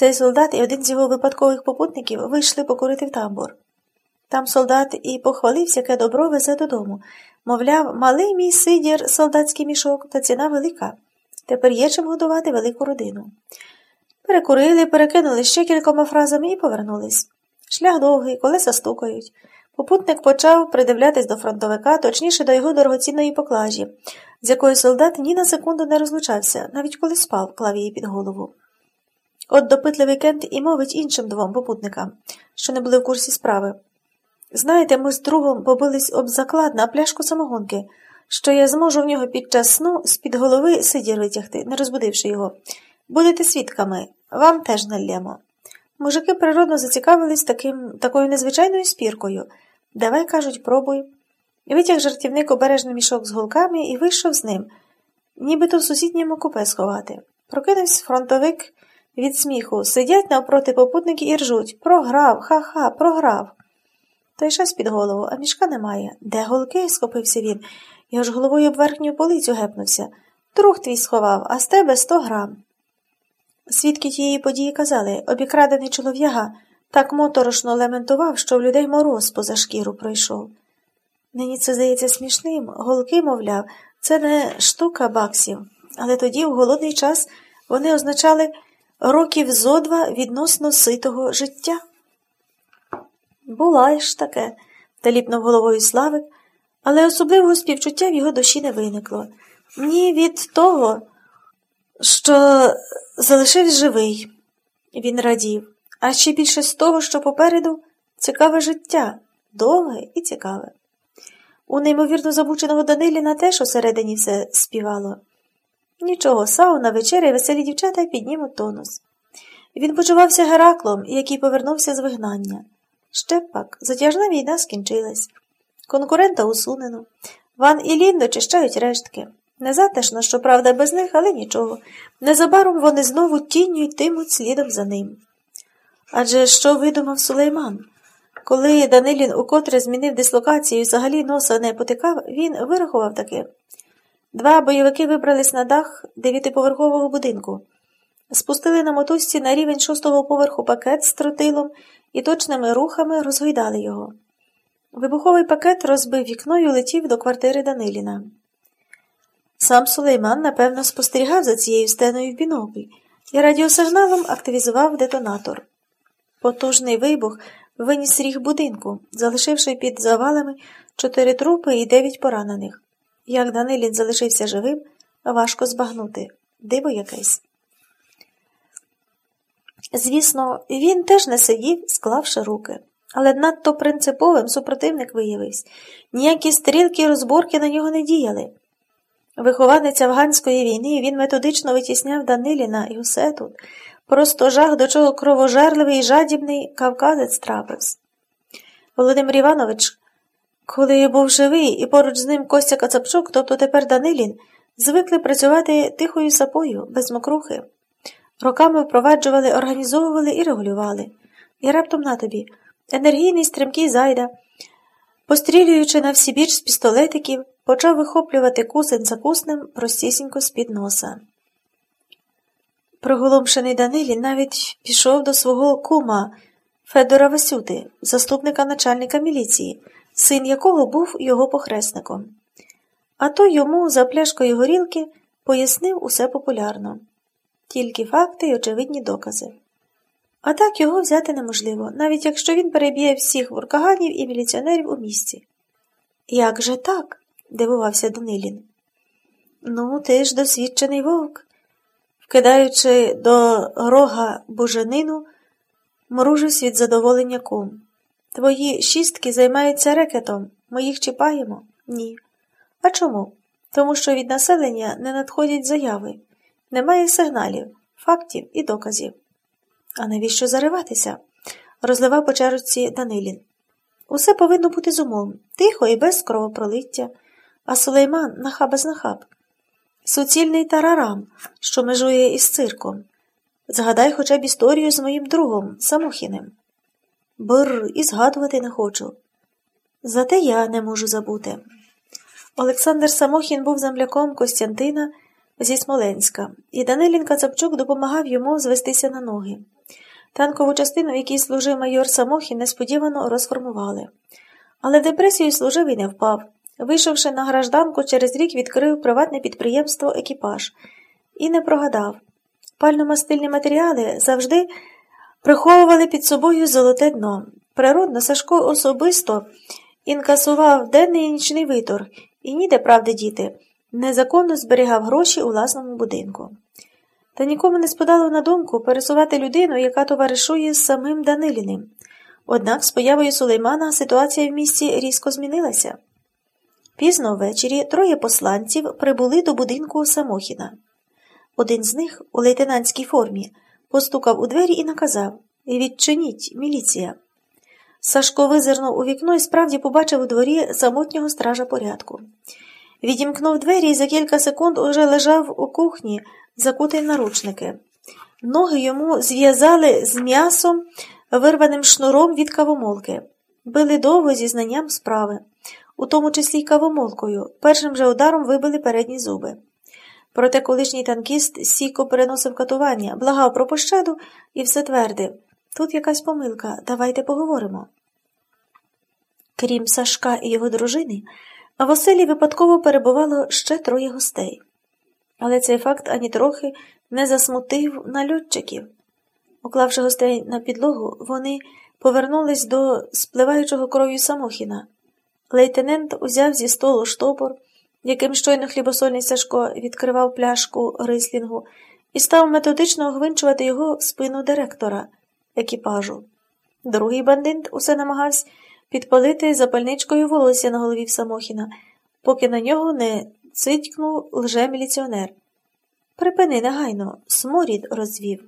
Цей солдат і один з його випадкових попутників вийшли покурити в тамбур. Там солдат і похвалився, яке добро везе додому. Мовляв, малий мій сидір, солдатський мішок, та ціна велика. Тепер є чим годувати велику родину. Перекурили, перекинули ще кількома фразами і повернулись. Шлях довгий, колеса стукають. Попутник почав придивлятись до фронтовика, точніше до його дорогоцінної поклажі, з якою солдат ні на секунду не розлучався, навіть коли спав, клав її під голову. От допитливий Кент і мовить іншим двом попутникам, що не були в курсі справи. Знаєте, ми з другом побились об заклад на пляшку самогонки, що я зможу в нього під час сну з-під голови сидір витягти, не розбудивши його. Будете свідками, вам теж налємо. Мужики природно зацікавились таким, такою незвичайною спіркою. Давай, кажуть, пробуй. Витяг жартівник обережний мішок з голками і вийшов з ним, нібито в сусідньому купе сховати. Прокинувся фронтовик від сміху. Сидять навпроти попутники і ржуть. Програв, ха-ха, програв. Той щось під голову, а мішка немає. Де голки? схопився він. Я ж головою об верхню полицю гепнувся. Друг твій сховав, а з тебе сто грам. Свідки тієї події казали, обікрадений чолов'яга так моторошно лементував, що в людей мороз поза шкіру пройшов. Нині це здається смішним, голки, мовляв, це не штука баксів, але тоді, в голодний час, вони означали років зо два відносно ситого життя. Була ж таке, таліпнув головою Славик, але особливого співчуття в його душі не виникло. Ні від того, що залишився живий, він радів, а ще більше з того, що попереду цікаве життя, довге і цікаве. У неймовірно забученого Даниліна теж усередині все співало. Нічого, сауна, вечеря і веселі дівчата піднімуть тонус. Він почувався Гераклом, який повернувся з вигнання. Ще пак, затяжна війна скінчилась. Конкурента усунено. Ван і Лін дочищають рештки. Незатишно, щоправда, без них, але нічого. Незабаром вони знову тінню йтимуть слідом за ним. Адже що видумав Сулейман? Коли Данилін укотре змінив дислокацію і взагалі носа не потикав, він вирахував таке. Два бойовики вибрались на дах дев'ятиповерхового будинку, спустили на мотузці на рівень шостого поверху пакет з тротилом і точними рухами розгойдали його. Вибуховий пакет розбив вікно і улетів до квартири Даниліна. Сам Сулейман, напевно, спостерігав за цією стеною в бінокль і радіосигналом активізував детонатор. Потужний вибух виніс ріг будинку, залишивши під завалами чотири трупи і дев'ять поранених. Як Данилін залишився живим, важко збагнути. Диво якесь. Звісно, він теж не сидів, склавши руки. Але надто принциповим супротивник виявився. Ніякі стрілки і розборки на нього не діяли. Вихованець афганської війни він методично витісняв Даниліна і усе тут. Просто жах, до чого кровожерливий і жадібний кавказець трапився. Володимир Іванович, коли був живий і поруч з ним Костя Кацапчук, тобто тепер Данилін, звикли працювати тихою сапою, без мокрухи. Роками впроваджували, організовували і регулювали. І раптом на тобі енергійний стрімкий зайда, пострілюючи на всі біч з пістолетиків, почав вихоплювати кусень за куснем простісінько з-під носа. Проголомшений Данилін навіть пішов до свого кума Федора Васюти, заступника начальника міліції, син якого був його похресником. А той йому за пляшкою горілки пояснив усе популярно, тільки факти й очевидні докази. А так його взяти неможливо, навіть якщо він переб'є всіх вуркаганів і міліціонерів у місті. Як же так? дивувався Данилін. Ну, ти ж досвідчений вовк. Вкидаючи до рога буженину, мружусь від задоволення кум. Твої шістки займаються рекетом. Ми їх чіпаємо? Ні. А чому? Тому що від населення не надходять заяви, немає сигналів, фактів і доказів. А навіщо зариватися? розливав по чарці Данилін. Усе повинно бути з умом, тихо і без кровопролиття, а Сулейман нахаба з нахаб. Суцільний тарарам, що межує із цирком. Згадай хоча б історію з моїм другом, Самохіним. Бр, і згадувати не хочу. Зате я не можу забути. Олександр Самохін був земляком Костянтина зі Смоленська, і Данилін Кацапчук допомагав йому звестися на ноги. Танкову частину, в якій служив майор Самохін, несподівано розформували. Але в депресію служив і не впав. Вийшовши на гражданку, через рік відкрив приватне підприємство екіпаж і не прогадав. Пально-мастильні матеріали завжди приховували під собою золоте дно. Природно, Сашко особисто інкасував денний і нічний виторг і ніде правди діти, незаконно зберігав гроші у власному будинку. Та нікому не спадало на думку пересувати людину, яка товаришує з самим Даниліним. Однак з появою Сулеймана ситуація в місті різко змінилася. Пізно ввечері троє посланців прибули до будинку Самохіна. Один з них, у лейтенантській формі, постукав у двері і наказав Відчиніть, міліція. Сашко визирнув у вікно і справді побачив у дворі самотнього стража порядку. Відімкнув двері і за кілька секунд уже лежав у кухні, закутий в наручники. Ноги йому зв'язали з м'ясом, вирваним шнуром від кавомолки. Били довго зі знанням справи, у тому числі й кавомолкою. Першим же ударом вибили передні зуби. Проте колишній танкіст сіко переносив катування, благав про пощаду і все твердив. Тут якась помилка, давайте поговоримо. Крім Сашка і його дружини, в оселі випадково перебувало ще троє гостей. Але цей факт ані трохи не засмутив нальотчиків. Уклавши гостей на підлогу, вони повернулись до спливаючого кров'ю Самохіна. Лейтенант узяв зі столу штопор, яким щойно хлібосольний Сашко відкривав пляшку рислінгу, і став методично огвинчувати його в спину директора екіпажу. Другий бандит усе намагався підпалити запальничкою волосся на голові Самохіна, поки на нього не цитькнув лже-міліціонер. Припини негайно, сморід розвів.